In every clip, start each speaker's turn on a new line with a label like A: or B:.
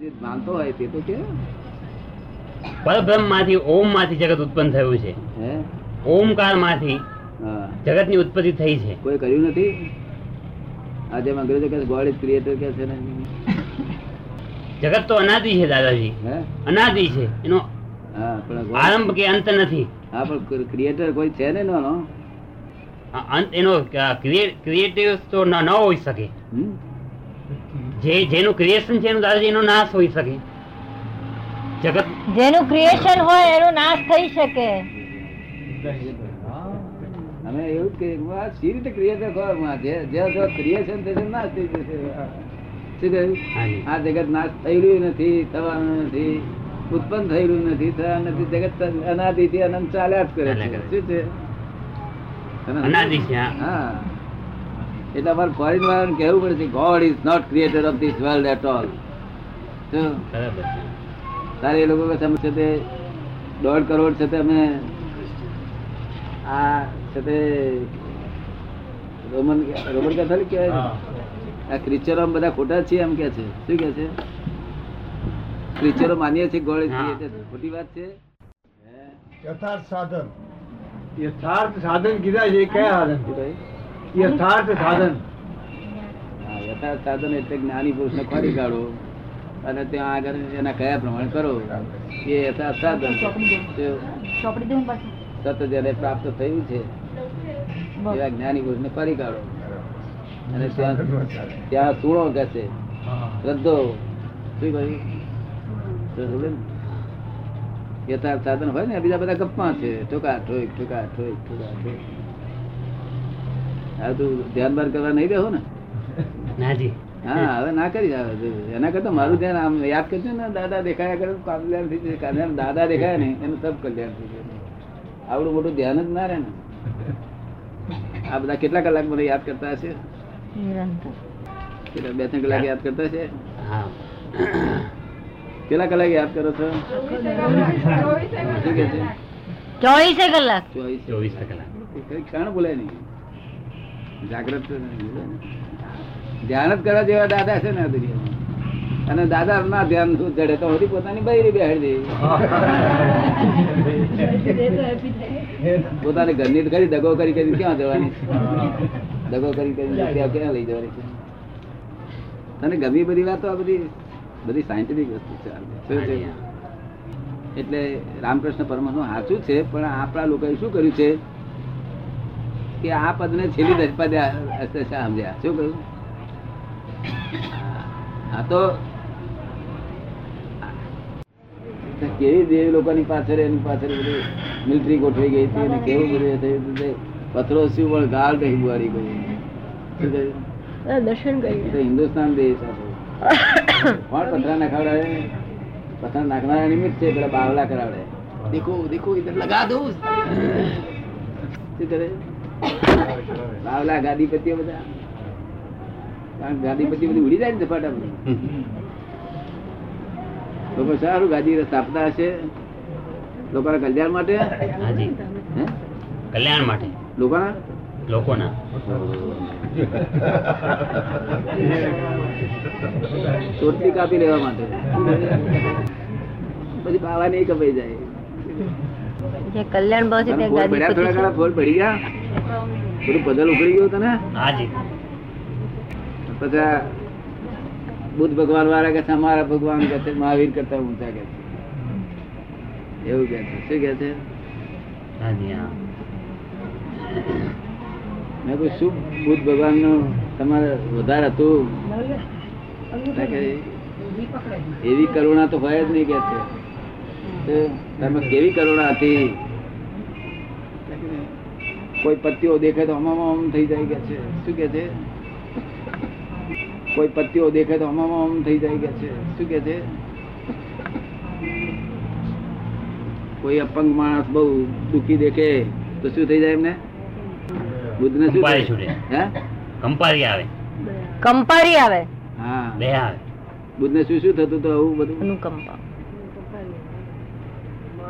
A: જે માનતો હોય તે તો કે
B: પરબ્રહ્મમાંથી ઓમમાંથી જગત ઉત્પન્ન થયું છે. ઓમકારમાંથી જગતની ઉત્પત્તિ થઈ છે.
A: કોઈ કર્યું નથી? આજે અંગ્રેજો કે ગોડ ઇઝ ક્રિએટર કે છે ને.
B: જગત તો અનાદિ છે દાદાજી.
A: હે?
B: અનાદિ છે. એનો આરંભ કે અંત નથી.
A: હા પણ ક્રિએટર કોઈ છે ને
B: અંત એનો ક્રિએટિવ તો ન ન હોઈ શકે.
A: હમ?
B: જે જેનું ક્રિએશન છે એનું દાદાજી એનો નાશ હોઈ શકે. જગત
C: જેનું ક્રિએશન હોય એનો નાશ થઈ શકે.
A: અમે એવું જ કહીએ કે આ સી રીતે ક્રિએટર ખબર જે જે જો ક્રિએશન થશે નાશ થઈ જશે. આ જગત નાશ થયેલું નથી થવાનું નથી ઉત્પન્ન થયેલું નથી થવાનું નથી. જગત અનાદિથી અનંત ચાલ્યા જ કરે છે. શું છે? તમે
B: અનાદિ છે હા.
A: એટલે અમારે ફોરેન વાળાને કહેવું પડે છે God is not creator of this world at all
B: બરાબર
A: તારે એ લોકો કહે છે તે દોઢ કરોડ છે તે અમે આ છે તે રોમન રોમન કેથોલિક કહેવાય? આ ક્રિશ્ચનો બધા ખોટા છીએ એમ કે છે. શું કે છે? ક્રિશ્ચનો માનીએ છીએ ગોળ ખોટી વાત છે?
D: યથાર્થ સાધન. યથાર્થ સાધન કીધા છે કયા સાધન
A: કહ્યું?
D: યથાર્થ સાધન.
A: યથાર્થ સાધન એટલે જ્ઞાની પુરુષને ખોરી કાઢો અને ત્યાં આગળ એના કયા પ્રમાણે કરો એ યથાર્થ સાધન.
C: ચોપડી દઉં પાછું
A: સત જયારે પ્રાપ્ત થયું છે એવા જ્ઞાની પુરુષને ફરી કાઢો. અને ત્યાં ત્યાં સુણો કે છે શ્રદ્ધો. શું કહ્યું ને? યથાર્થ સાધન હોય ને બીજા બધા ગપ્પા છે. ઠોકા ઠોક ઠોકા ઠોક ઠોકા ઠોક હવે તું ધ્યાન બાર કરવા નહીં બેહો ને?
B: નાજી
A: હા હવે ના કરી એના કરતા મારું ધ્યાન આમ યાદ કરજો ને દાદા દેખાયા કરે કલ્યાણ થઈ જશે કલ્યાણ દાદા દેખાય ને એનું સબ કલ્યાણ થઈ જશે આવડું મોટું ધ્યાન જ ના રહે ને. આ બધા કેટલા કલાક મને યાદ કરતા હશે? કેટલા બે ત્રણ કલાક યાદ કરતા છે
B: હા.
A: કેટલા કલાક યાદ કરો છો? શું કે છે
C: ચોવીસે કલાક.
A: ચોવીસ
B: ચોવીસ કલાક.
A: ક્ષણ બોલાય નહીં. જાગ્રત. ધ્યાન જ કરવા જેવા દાદા છે ને દુનિયામાં અને દાદા ના ધ્યાન શું જડે તો હજી પોતાની બૈરી બેહાડી પોતાની ઘરની કરી દગો કરી કરી ક્યાં જવાની? દગો કરી કરી ક્યાં લઈ જવાની છે? તને ગમી બધી વાતો આ બધી? બધી સાયન્ટિફિક વસ્તુ છે? એટલે રામકૃષ્ણ પરમહંસ સાચું છે પણ આપણા લોકોએ શું કર્યું છે? કે આ પદને છેલ્લી દસ પદે સમજ્યા. શું કહ્યું? આ તો કેવી દેવ લોકોની પાછળ એની પાછળ બધું મિલિટરી ગોઠવી ગઈ હતી અને કેવું બધું થયું હતું પથરો શું પણ ગાળ નહીં બુવારી ગઈ શું
C: દર્શન
A: કરી. હિન્દુસ્તાન દેશ પણ કોણ પથરા નખાવડાવે? પથરા નાખનારા નિમિત્ત છે પેલા બાવલા કરાવડે. દેખો દેખો ઇધર લગા દો. શું કરે? બાવલા ગાદીપતિઓ બધા. કારણ ગાદીપતિ બધી ઉડી જાય ને ઝપાટા લોકો સારું ગાદી સ્થાપતા હશે લોકોના કલ્યાણ માટે?
B: કલ્યાણ માટે.
A: લોકોના?
B: લોકોના.
A: ચોટલી કાપી લેવા માટે. પછી બાવા નહીં કપાઈ જાય.
C: કલ્યાણ
A: પડ્યા થોડા ઘણા ફોલ પડી ગયા. બધું પદલ ઉખડી ગયું તને? પછી બુદ્ધ ભગવાન વાળા કે અમારા ભગવાન કે છે મહાવીર કરતા ઊંચા કે છે. એવું કે છે. શું કે છે? મેં કોઈ શું બુદ્ધ ભગવાનનું તમારે વધારે હતું? એવી કરુણા તો હોય જ નહીં કે છે. તમે કેવી કરુણા હતી? કોઈ પત્તીઓ દેખે તો હમામ હમ થઈ જાય કે છે? શું કે છે? કોઈ પત્તીઓ દેખે તો હમામ હમ થઈ જાય કે છે? શું કે છે? કોઈ અપંગ માણસ બહુ દુખી દેખે તો શું થઈ જાય એમને? બુદ્ધ ને શું. હે?
B: કંપારી આવે.
C: કંપારી આવે.
A: હા.
B: બે આવે.
A: બુદ્ધ ને શું શું થતું તો આવું બધું?
C: અનુકંપા.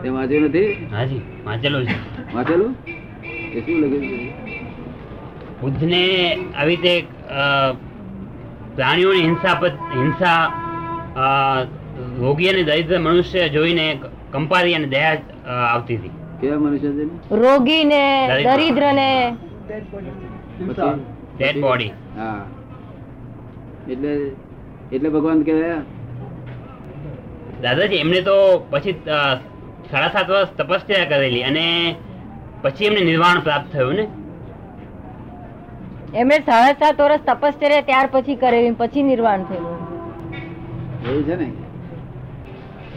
A: તે વાંચ્યું નથી?
B: હાજી વાંચેલું છે.
A: વાંચેલું? એ શું લખ્યું
B: આવી રીતે પ્રાણીઓની હિંસા હિંસા રોગી અને દરિદ્ર મનુષ્ય જોઈને કંપારી અને દયા આવતી હતી.
A: કેવા મનુષ્ય છે
C: રોગી ને
B: દરિદ્ર.
C: દરિદ્ર ને
B: ડેડ બોડી
A: હા. એટલે એટલે ભગવાન કહેવાય.
B: દાદાજી એમને તો પછી સાડા સાત વર્ષ તપસ્યા કરેલી અને પછી એમને નિર્વાણ પ્રાપ્ત થયું ને?
C: એમણે સાડા સાત વર્ષ તપશ્ચર્યા ત્યાર પછી કરેલી પછી નિર્વાણ થયું.
A: એવું છે ને?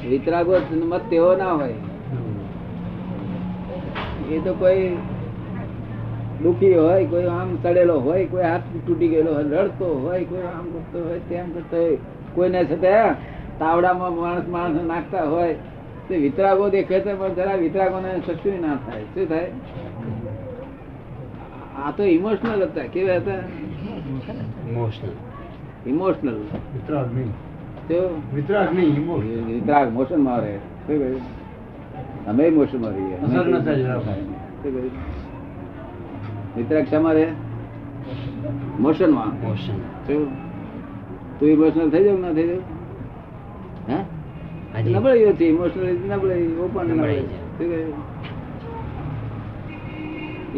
A: વિતરાગો મત તેવો ના હોય. એ તો કોઈ દુખી હોય કોઈ આમ સડેલો હોય કોઈ હાથ તૂટી ગયેલો હોય રડતો હોય કોઈ આમ કરતો હોય તેમ કરતો હોય કોઈને છતાં તાવડામાં માણસ માણસ નાખતા હોય તે વિતરાગો દેખે છે પણ જરા વિતરાગોને શક્તિ ના થાય. શું થાય? આ તો ઇમોશનલ હતા. કેવા હતા?
B: ઇમોશનલ
A: ઇમોશનલ
D: વિતરાગ નહીં.
A: તો?
D: વિતરાગ નહીં ઇમોશનલ
A: વિતરાગ મોશનમાં રહે. શું કહ્યું? અમે મોશનમાં રહીએ
D: અસર ન થાય જરા.
A: શું મારે મોશનમાં મોશન તું ઇમોશનલ થઈ જાવ ના થઈ જાવ હે? નબળાઈઓ છે ઇમોશનલ નબળાઈ ઓપન
B: નબળાઈ
A: નબળાઈ.
B: છે.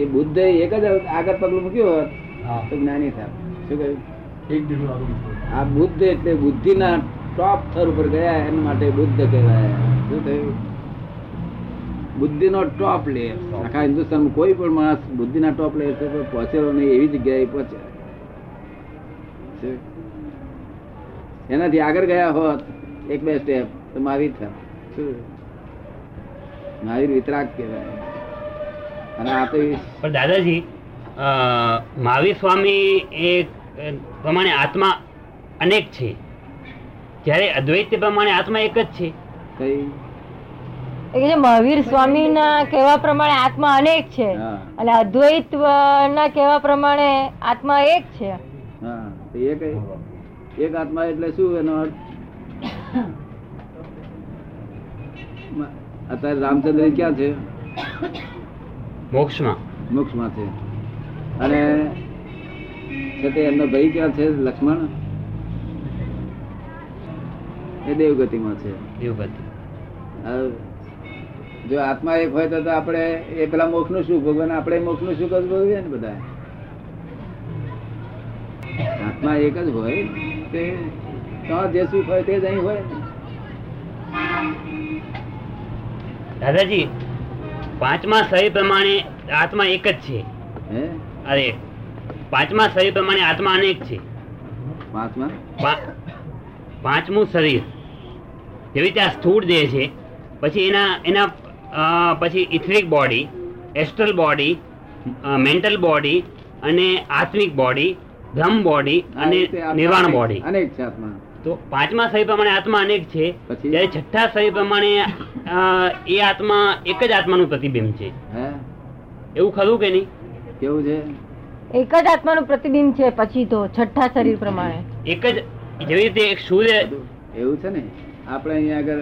A: એ બુદ્ધ એક જ આગળ પગલું મૂક્યું હોત તો જ્ઞાની થાય શું કહ્યું. આ બુદ્ધ એટલે બુદ્ધિના ટોપ થર ઉપર ગયા એના માટે બુદ્ધ કહેવાય. શું થયું? બુદ્ધિનો ટોપ લેયર આખા હિન્દુસ્તાનમાં કોઈ પણ માણસ બુદ્ધિના ટોપ લેયર છે પહોંચેલો નહીં એવી જગ્યાએ પહોંચે. એનાથી આગળ ગયા હોત એક બે સ્ટેપ તો મહાવીર શું? મહાવીર વિતરાગ કહેવાય. અને આ તો
B: પણ દાદાજી મહાવીર સ્વામી એ પ્રમાણે આત્મા અનેક છે. જ્યારે અદ્વૈત પ્રમાણે આત્મા એક જ છે.
A: કઈ?
C: એ કે છે મહાવીર સ્વામી ના કહેવા પ્રમાણે આત્મા અનેક છે. અને અદ્વૈત ના કહેવા પ્રમાણે આત્મા એક છે.
A: હા તો એ કઈ? એક આત્મા એટલે શું એનો અર્થ? અત્યારે રામચંદ્ર ક્યાં છે?
B: મોક્ષમાં.
A: મોક્ષમાં છે. અને છે એમનો ભાઈ ક્યાં છે? લક્ષ્મણ? એ દેવગતિમાં છે. દેવગતિ. જો આત્મા એક હોય તો આપણે એ પેલા મોક્ષનું સુખ ભગવાન આપણે મોક્ષનું સુખ જ ભોગવીએ ને બધા આત્મા એક જ હોય તે જે સુખ હોય તે જ અહીં હોય.
B: દાદાજી પાંચમા શરીર પ્રમાણે આત્મા એક જ છે. અરે પાંચમા શરીર પ્રમાણે આત્મા અનેક છે.
A: પાંચમું?
B: શરીર. જેવી રીતે આ સ્થૂળ દેહ છે પછી એના એના પછી etheric body astral body mental body અને આત્મિક બોડી બ્રહ્મ બોડી અને નિર્વાણ બોડી.
A: અનેક છે આત્મા.
B: તો પાંચમા સહી પ્રમાણે આત્મા અનેક છે.
A: પછી?
B: જ્યારે છઠ્ઠા સહી પ્રમાણે એ આત્મા એક જ આત્માનું પ્રતિબિંબ છે.
A: હે?
B: એવું ખરું કે નહીં?
A: કેવું છે?
C: એક જ આત્માનું પ્રતિબિંબ છે પછી તો છઠ્ઠા શરીર પ્રમાણે.
B: એક જ જેવી રીતે એક સૂર્ય
A: એવું છે ને? આપણે અહીંયા આગળ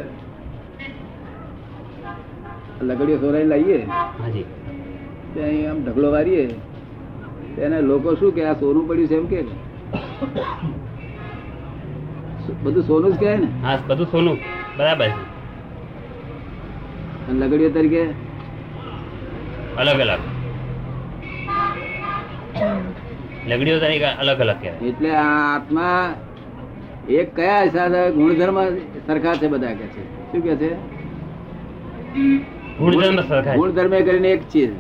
A: લગડીઓ સોરાઈ લાવીએ
B: હાજી.
A: ત્યાં અહીં આમ ઢગલો વારીએ. તેને લોકો શું કે આ સોનું પડ્યું છે એમ કે? બધું સોનું જ કહેવાય ને?
B: હા બધું સોનું. બરાબર. છે
A: અને લગડીઓ તરીકે?
B: અલગ અલગ. લગડીઓ તરીકે અલગ અલગ કહેવાય.
A: એટલે આ આત્મા એક કયા સાથે ગુણધર્મ સરખા છે બધા કે છે? શું કે છે?
B: ગુણધર્મ સરખા.
A: ગુણધર્મ કરીને એક ચીજ.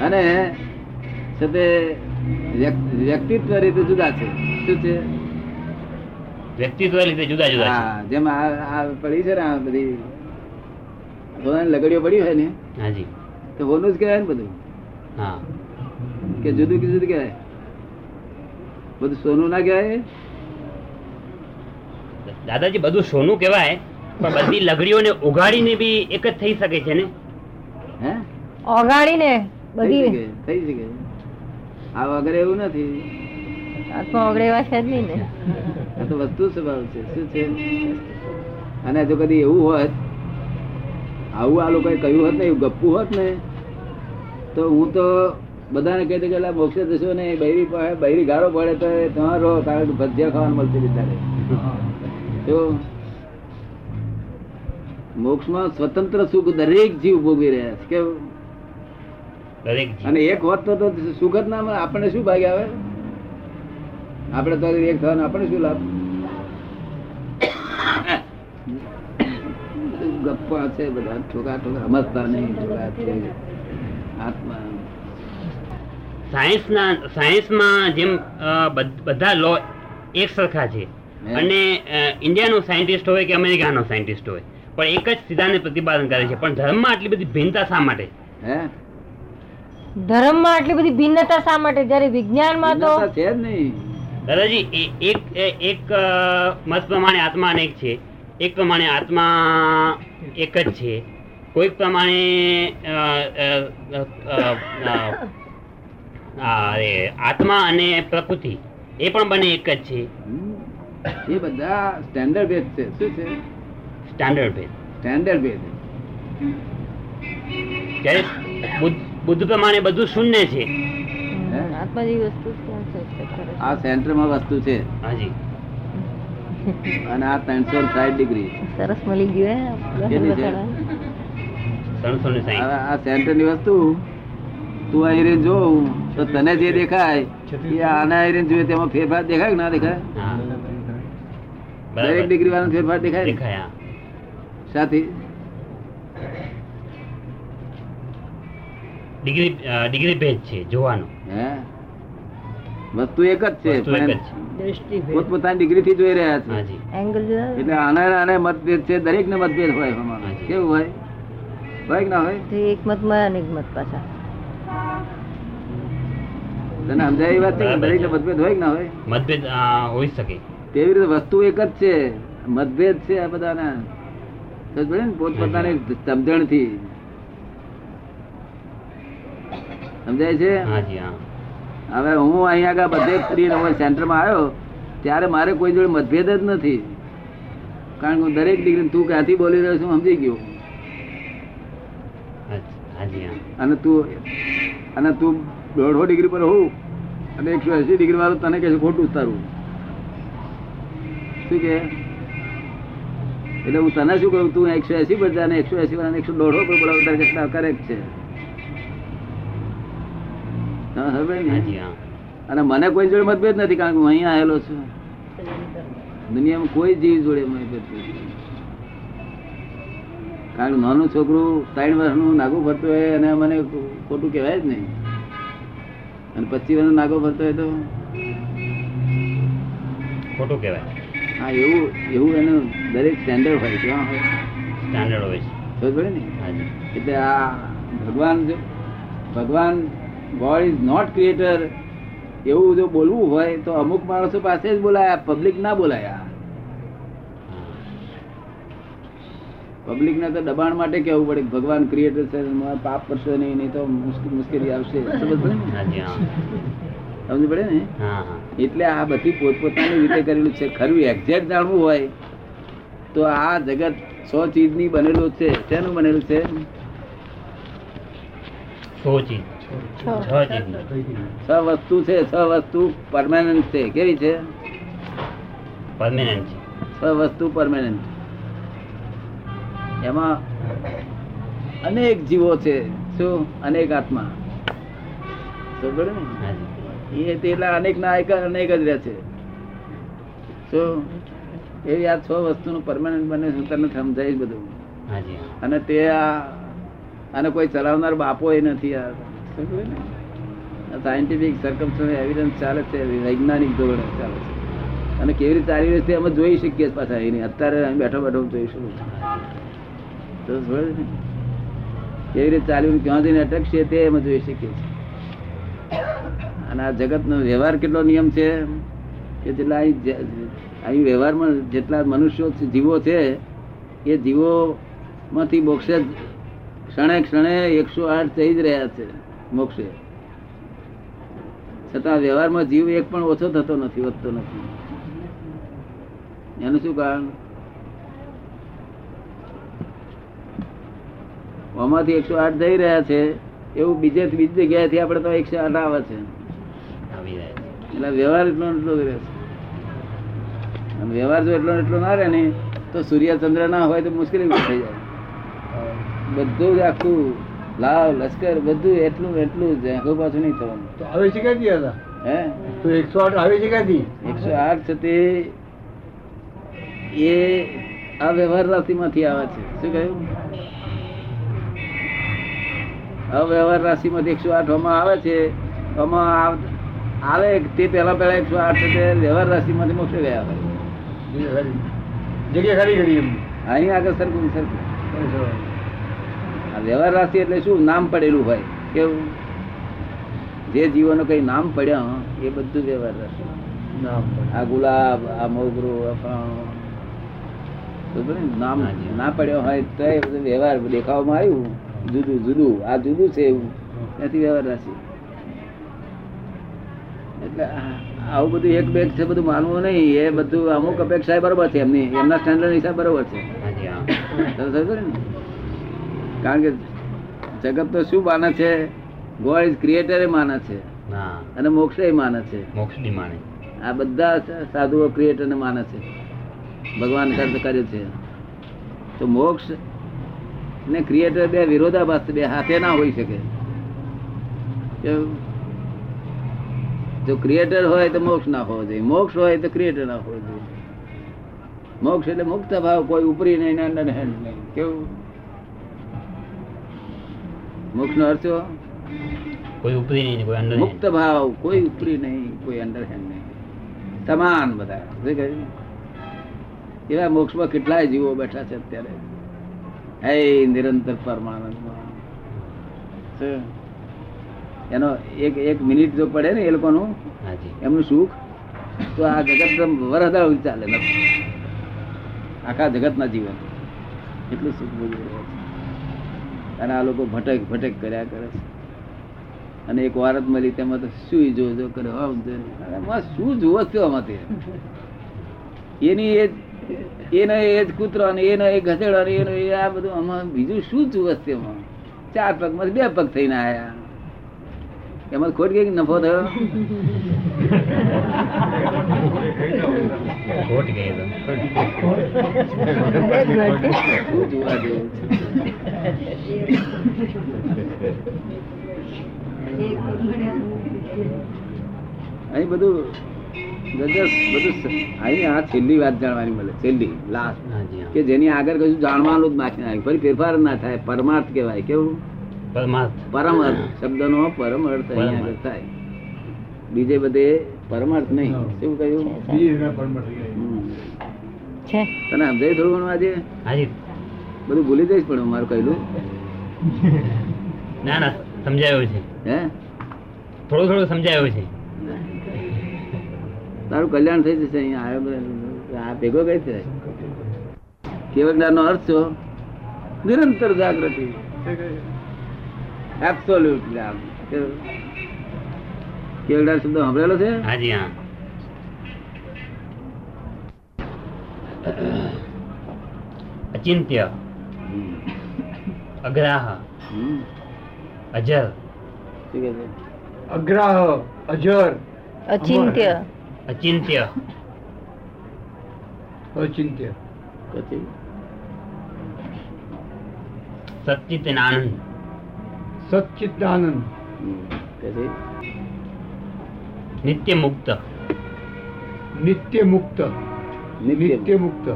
A: અને તે વ્યક્તિત્વ રીતે જુદા છે. શું છે?
B: વ્યક્તિત્વ લીધે જુદા જુદા
A: હા જેમ આ આ પડી છે ને આ બધી પોતાની લગડીઓ પડી હોય ને
B: હાજી.
A: તો ઓનું જ કહેવાય ને બધું.
B: હા.
A: કે જુદું કે જુદું કહેવાય. બધું સોનું ના કહેવાય
B: દાદાજી બધું સોનું કહેવાય પણ બધી લગડીઓને ઉગાડીને બી એક જ થઈ શકે છે ને?
A: હે? ઓગાડીને
C: બધી
A: થઈ શકે. આ વગર એવું નથી.
C: આત્મા છે જ નહીં ને
A: તો વસ્તુ સ્વભાવ છે. શું છે? અને જો કદી એવું હોત આવું આ લોકોએ કહ્યું હોત ને એવું ગપ્પું હોત ને તો હું તો બધાને કહી દઉં કે મોક્ષે જશો ને બૈરી બૈરી ગાળો પડે તો તમારો રહો કારણ કે ભજીયા ખાવાનું મળશે બિચારે. જો મોક્ષમાં સ્વતંત્ર સુખ દરેક જીવ ભોગવી રહ્યા છે. કેવું
B: દરેક
A: અને એક હોત તો સુખ જ ના આપણને શું ભાગ્ય આવે? આપણે તો એક થવાનું આપણે શું લાભ? ગપ્પા છે બધા ઠોકા ઠોકા સમજતા નહીં ઠોકા છે. આત્મા.
B: સાયન્સના સાયન્સમાં જેમ બધા લો એક સરખા છે. અને ઇન્ડિયાનો સાયન્ટિસ્ટ હોય કે અમેરિકાનો સાયન્ટિસ્ટ હોય પણ એક જ સિદ્ધાંત પ્રતિપાદન કરે છે. પણ ધર્મમાં આટલી બધી ભિન્નતા શા માટે?
A: હે?
C: ધર્મમાં આટલી બધી ભિન્નતા શા માટે? જ્યારે વિજ્ઞાનમાં તો
A: છે જ નહીં.
B: દાદાજી એક એક મત પ્રમાણે આત્મા અનેક છે. એક પ્રમાણે આત્મા એક જ છે. કોઈક પ્રમાણે આત્મા અને પ્રકૃતિ એ પણ બંને એક જ છે.
A: એ બધા સ્ટેન્ડર્ડ ભેદ છે. શું છે?
B: સ્ટાન્ડર્ડ ભેદ.
A: સ્ટેન્ડર્ડ ભેદ.
B: જ્યારે બુદ્ધ બુદ્ધ પ્રમાણે બધું શૂન્ય છે?
C: આત્મા જેવી વસ્તુ
A: આ સેન્ટરમાં વસ્તુ છે.
B: હાજી.
A: અને આ ત્રણસો સાઠ ડિગ્રી.
C: સરસ મળી ગયું
A: છે?
B: ત્રણસો ને
A: આ વસ્તુ તું અહીં જોઉં તો તને જે દેખાય એ આના અહીં જોઈએ તેમાં ફેરફાર દેખાય કે ના દેખાય?
B: હા.
A: દરેક ડિગ્રી વાળો ફેરફાર દેખાય
B: દેખાય
A: સાથી?
B: ડિગ્રી ડિગ્રી ભેદ છે જોવાનો.
A: હે? વસ્તુ એક જ છે
B: જ
A: પોતપોતાની ડિગ્રી થી જોઈ રહ્યા છે.
B: હાજી.
C: એંગલ જુદા
A: એટલે આના આને મતભેદ છે દરેક ને મતભેદ હોય કેવું હોય? હોય કે ના હોય?
C: એક મતમાં અને એક મત પાછા.
A: તને સમજાય વાત છે દરેક ને મતભેદ હોય કે ના હોય?
B: મતભેદ હોય શકે.
A: તેવી રીતે વસ્તુ એક જ છે મતભેદ છે આ બધાના. પોતપોતાની સમજણથી સમજાય છે?
B: હાજી હા.
A: હવે હું અહીંયા આગળ બધે ફરી સેન્ટરમાં આવ્યો ત્યારે મારે કોઈ જોડે મતભેદ જ નથી. કારણ કે હું દરેક ડિગ્રી તું ક્યાંથી બોલી રહ્યો છું સમજી ગયો. અને તું અને તું દોઢો ડિગ્રી પર હોઉં અને એકસો એસી ડિગ્રી વાળું તને કહે છે ખોટું તારું શું કે? એટલે હું તને શું કહું? તું એકસો એસી પર જાય એકસો એસી વાળાને એકસો દોઢો પર બોલાવું તારે કરેક્ટ છે. અને મને કોઈ જોડે મતભેદ નથી કારણ કે હું અહીંયા આવેલો છું. દુનિયામાં કોઈ જીવ જોડે મતભેદ નથી. કારણ કે નાનું છોકરું ત્રણ વર્ષનું નાગો ફરતો હોય અને મને ખોટું કહેવાય જ નહીં. અને પચીસ વર્ષ નાગો ફરતો હોય તો?
B: ખોટું કહેવાય.
A: હા એવું એવું એનું દરેક સ્ટેન્ડર્ડ હોય કેવા હોય
B: સ્ટાન્ડર્ડ હોય છે.
A: ખબર પડે ને? એટલે આ ભગવાન જો ભગવાન ગોડ ઇઝ નોટ ક્રિએટર એવું જો બોલવું હોય તો અમુક માણસો પાસે જ બોલાયા પબ્લિક ના બોલાયા. પબ્લિક ને તો દબાણ માટે કેવું પડે ભગવાન ક્રિએટર છે પાપ કરશો નહીં નહીં તો મુશ્કેલી આવશે. સમજ પડે ને? સમજ પડે ને?
B: હા હા.
A: એટલે આ બધી પોતપોતાની રીતે કરેલું છે. ખરું એક્ઝેક્ટ જાણવું હોય તો આ જગત સો ચીજની બનેલું છે. શેનું બનેલું છે?
B: છ
A: વસ્તુ છે છ વસ્તુ પરમાનન્ટ છે. કેવી છે?
B: પરમેનન્ટ છ
A: વસ્તુ પરમાનન્ટ એમાં અનેક જીવો છે. શું? અનેક આત્મા. ને એ તેટલા અનેક નાયક અનેક જ રહે છે. શું? એવી આ છ વસ્તુનું પરમાનન્ટ બને છે તને સમજાય બધું. અને તે આ અને કોઈ ચલાવનાર બાપો એ નથી સાયન્ટિફિક સરકમ એવિડન્સ ચાલે છે, વૈજ્ઞાનિક ધોરણે ચાલે છે. અને કેવી રીતે ચાલી રહી છે અમે જોઈ શકીએ પાછા એની. અત્યારે અહીં બેઠો બેઠો જોઈ શકું કેવી રીતે ચાલ્યું ક્યાં જઈને અટકશે તે અમે જોઈ શકીએ છીએ. અને આ જગતનો વ્યવહાર કેટલો નિયમ છે? કે જેટલા અહીં અહીં વ્યવહારમાં જેટલા મનુષ્યો જીવો છે, એ જીવોમાંથી મોક્ષે ક્ષણે ક્ષણે એકસો આઠ થઈ જ રહ્યા છે મોક્ષે. છતાં વ્યવહારમાં જીવ એક પણ ઓછો થતો નથી વધતો નથી. એનું શું કારણ? આમાંથી એકસો આઠ થઈ રહ્યા છે એવું બીજે બીજી જગ્યાએથી આપણે તો એકસો આઠ આવે છે. એટલે વ્યવહાર એટલો એટલો રહે છે વ્યવહાર જો એટલો એટલો ના રહે ને તો સૂર્ય ચંદ્ર ના હોય તો મુશ્કેલી થઈ જાય. બધું જ આખું લાવ લશ્કર બધું એટલું એટલું જ આખું પાછું નહીં થવાનું.
D: તો આવે છે ક્યાંથી હતા
A: હે?
D: તો એકસો આઠ આવે છે ક્યાંથી?
A: એકસો આઠ છે તે એ આ વ્યવહાર રાશિમાંથી આવે છે. શું કહ્યું? અવ્યવહાર રાશિમાંથી એકસો આઠ આમાં આવે છે. આમાં આવે તે પહેલા પહેલા એકસો આઠ છે તે વ્યવહાર રાશિમાંથી મોકલી ગયા આવે
D: જગ્યા ખાલી કરી એમ
A: અહીં આગળ સરખું સરખું. વ્યવહાર રાશિ એટલે શું? નામ પડેલું હોય. કેવું? જે જીવોનો કઈ નામ પડ્યા એ બધું વ્યવહાર રાશિ આ ગુલાબ આ મોગરો. નામ ના પડ્યો હોય તો એ બધું વ્યવહાર દેખાવામાં આવ્યું. જુદું જુદું. આ જુદું છે એવું. નથી વ્યવહાર રાશિ એટલે આવું બધું એક બેગ છે બધું માનવું નહીં. એ બધું અમુક અપેક્ષા બરોબર છે એમની. એમના સ્ટેન્ડર્ડ હિસાબ બરોબર છે
B: હાજી હા
A: તમે સમજો ને? કારણ કે જગત તો શું માને છે? ગોડ ઇઝ ક્રિએટર માને છે. અને મોક્ષ માને છે.
B: મોક્ષની માને.
A: આ બધા સાધુઓ ક્રિએટર ને માને છે. ભગવાન કર્મ કરે છે. તો મોક્ષ ને ક્રિએટર બે વિરોધાભાસ બે હાથે ના હોઈ શકે? જો ક્રિએટર હોય તો મોક્ષ ના હોવો જોઈએ. મોક્ષ હોય તો ક્રિએટર ના હોવો જોઈએ. મોક્ષ એટલે મુક્ત ભાવ કોઈ ઉપરી નહીં કેવું? મોક્ષ નો અર્થ
B: કોઈ ઉપરી નહીં કોઈ અંડર
A: મુક્ત ભાવ કોઈ ઉપરી નહીં કોઈ અંડર હેન્ડ નહીં. તમામ બધા? એવા મોક્ષમાં કેટલાય જીવો બેઠા છે અત્યારે. હે નિરંતર પરમાનંદમાં. એનો એક એક મિનિટ જો પડે ને એ લોકોનું એમનું સુખ તો આ જગત વરહદા ચાલે આખા જગતના જીવન. એટલું સુખ ભોગવી રહ્યા છે. અને આ લોકો ભટક ભટક કર્યા કરે છે. અને એક વારત મળી તેમાં તો શું જો જો કરે ને. શું જુઓ છો આમાંથી એની એ એનો એ જ કૂતરો અને એનો એ ઘસેડો અને એનો એ આ બધું, આમાં બીજું શું જુઓ છે ચાર પગમાં બે પગ થઈને આયા. એમાં ખોટ ગઈ કે નફો થયો?
B: ખોટ ગઈ?
A: અહીં બધું બધું અહીં આ છેલ્લી વાત જાણવાની મળે છેલ્લી લાસ્ટ કે જેની આગળ કશું જાણવાનું જ બાકી નાખ્યું ફરી ફેરફાર ના થાય પરમાર્થ કહેવાય. કેવું? પરમ અર્થ શબ્દનો પરમ અર્થ અહીં થાય. બીજે બધે પરમાર્થ નહીં. શું કહ્યું? તને સમજાય થોડું ઘણું આજે? બધું ભૂલી જઈશ પણ મારું કહેલું.
B: ના ના સમજાયું છે.
A: હે?
B: થોડું થોડું સમજાયું છે.
A: તારું કલ્યાણ થઈ જશે અહીંયા. આવ્યો આ ભેગો કઈ છે કેવળ નો અર્થ છો નિરંતર જાગૃતિ. એબ્સોલ્યુટ જ્ઞાન કેવડા શબ્દ સાંભળેલો છે?
B: હાજી હા. અચિંત્ય અગ્રાહ અજર.
D: અગ્રાહ અજર
C: અચિંત્ય.
B: અચિંત્ય.
D: અચિંત્ય.
A: સચિત
B: સચ્ચિતનાનંદ
D: સચ્ચિદાનંદ.
B: નિત્ય મુક્ત
D: નિત્ય મુક્ત
A: નિત્ય
D: મુક્ત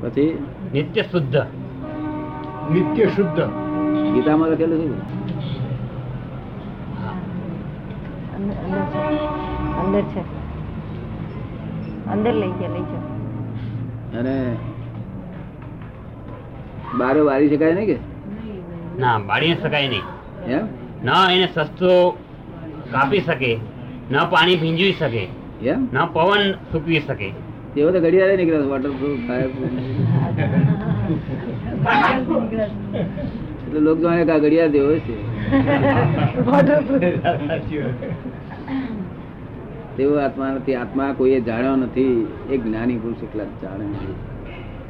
A: પછી
B: નિત્ય શુદ્ધ
D: નિત્ય શુદ્ધ
A: ગીતામાં લખેલું છે
C: અંદર અંદર છે અંદર છે અંદર લઈ ગયા લઈ જાઓ
A: અને બારે વારી શકાય નહીં કે?
B: ના બાળી શકાય નહીં.
A: એમ?
B: ના એને સસ્તો કાપી શકે ન પાણી ભીંજવી શકે
A: એમ?
B: ન પવન સૂકવી શકે.
A: તેવો તો ઘડિયાળે નીકળ્યો વોટરપ્રૂફ ફાયર એટલે લોકો જાણે કે ઘડિયાળ જેવો છે. તેવો આત્મા નથી આત્મા કોઈએ જાણ્યો નથી એક જ્ઞાની પુરુષ એકલા જાણે છે.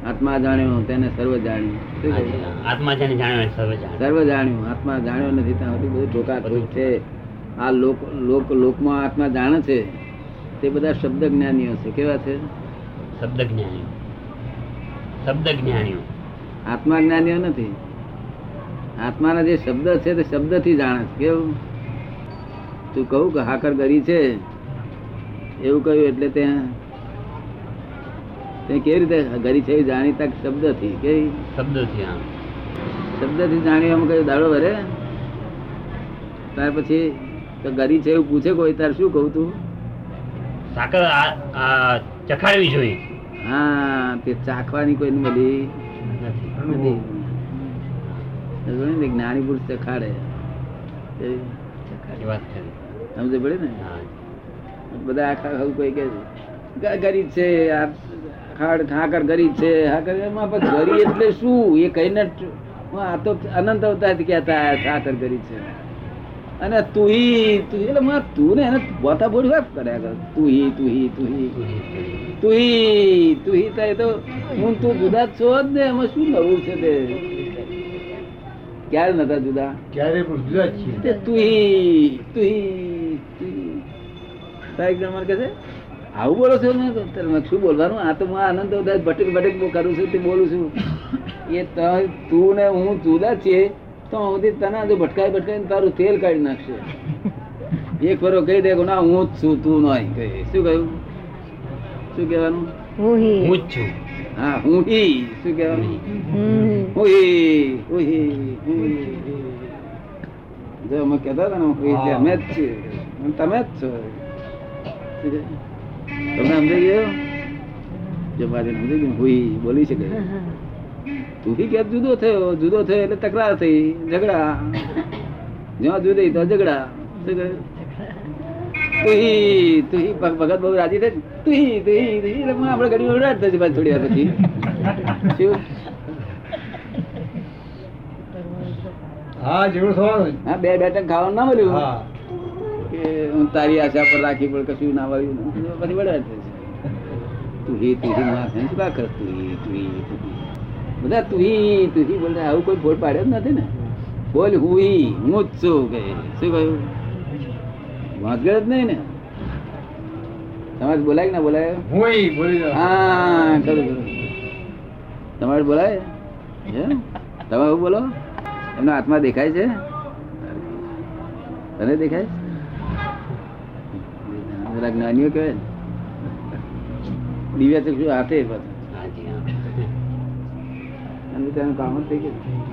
A: આત્મા જાણ્યો તેને સર્વ જાણ્યું.
B: આત્મા જેને જાણ્યો સર્વ જાણે
A: સર્વ જાણ્યું. આત્મા જાણ્યો નથી ત્યાં સુધી બધું ઠોકા છે. આ લોક લોક લોકમાં આત્મા જાણે છે. તે બધા શબ્દ જ્ઞાનીઓ છે. કેવા છે?
B: શબ્દ જ્ઞાનીઓ શબ્દ જ્ઞાનીઓ
A: આત્મા જ્ઞાનીઓ નથી. આત્માના જે શબ્દ છે તે શબ્દથી જાણે છે. કેવું? તું કહું કે હાકર ગરી છે? એવું કહ્યું એટલે તે તે કેવી રીતે ગરી છે જાણીતા શબ્દથી કેવી?
B: શબ્દથી આમ
A: શબ્દથી જાણીવામાં કઈ દાડો ભરે ત્યાર પછી તો ગરી છે એવું પૂછે કોઈ તાર શું કહું તું?
B: સાકર ચખાડવી જોઈએ.
A: હા તે ચાખવાની કોઈ મળી
B: નથી?
A: જ્ઞાની પુરુષ ચખાડે. સમજે પડે ને?
B: હા.
A: બધા આખા કોઈ કે ગરીબ છે આ ખાડ ખાકર ગરી છે. હાકર એમાં પણ ગરી એટલે શું? એ કહીને આ તો અનંત અવતાર કહેતા ખાકર ગરી છે. અને તુહી તુહી એટલે માં તું ને એને બોતા બોડી વાત કર્યા કર. તુહી તુહી તુહી તુહી તુહી તો એ તો હું તું જુદા છો જ ને. એમાં શું નવું છે તે? ક્યારે નતા જુદા?
D: ક્યારે પણ જુદા છીએ.
A: તે તુહી તુહી તુહી સાહેબ કે છે? આવું બોલો છો ને શું બોલવાનું? આ તો હું આનંદ ભટક ભટક કરું છું તે બોલું છું. એ તું ને હું જુદા છીએ તો હું તને જો ભટકાઈ ભટકાઈ તારું તેલ કાઢી નાખશે. એક ફરો કહી દે ના હું જ છું તું નહીં કહે. શું કહ્યું? શું કહેવાનું?
C: હું
B: જ છું.
A: હા હું હી. શું કહેવાનું. હું હી. હું હી જો અમે કહેતા હતા ને હું હી અમે જ છીએ. તમે જ છો? તમને સમજાઈ ગયો? જો મારે સમજાઈ ગયું હુઈ બોલી શકે. તું હી કે જુદો થયો જુદો થયો એટલે તકરાર થઈ ઝઘડા. જ્યાં જુદી તો ઝઘડા. તુહી તુહી ભગત બહુ રાજી થાય તુહી તુહી તુહી એટલે આપણે ઘડી ઉડાડ થશે પાછી થોડી વાર પછી. શું?
D: હા જેવું થવાનું.
A: હા બે બેઠક ખાવાનું ના મળ્યું?
D: હા.
A: કે હું તારી આશા પર રાખી પણ કશું ના મળ્યું પછી થશે તુહી તુહી માં કા કર તુહી તુહી બધા તુહી તુહી બોલે આવું કોઈ ફોડ પાડ્યો જ નથી ને. બોલ હુઈ હું જ છું કે શું કહ્યું? વાંચગળ જ નહીં ને. તમારે બોલાય ના બોલાય?
D: હુઈ બોલી
A: હા ખરું તમારે બોલાય? તમે એવું બોલો? એમનો હાથમાં દેખાય છે? તને દેખાય? જરા જ્ઞાનીઓ કહેવાય ને. દિવ્યા ચક્ષુ હાથે તેનું કામ જ થઈ ગયું.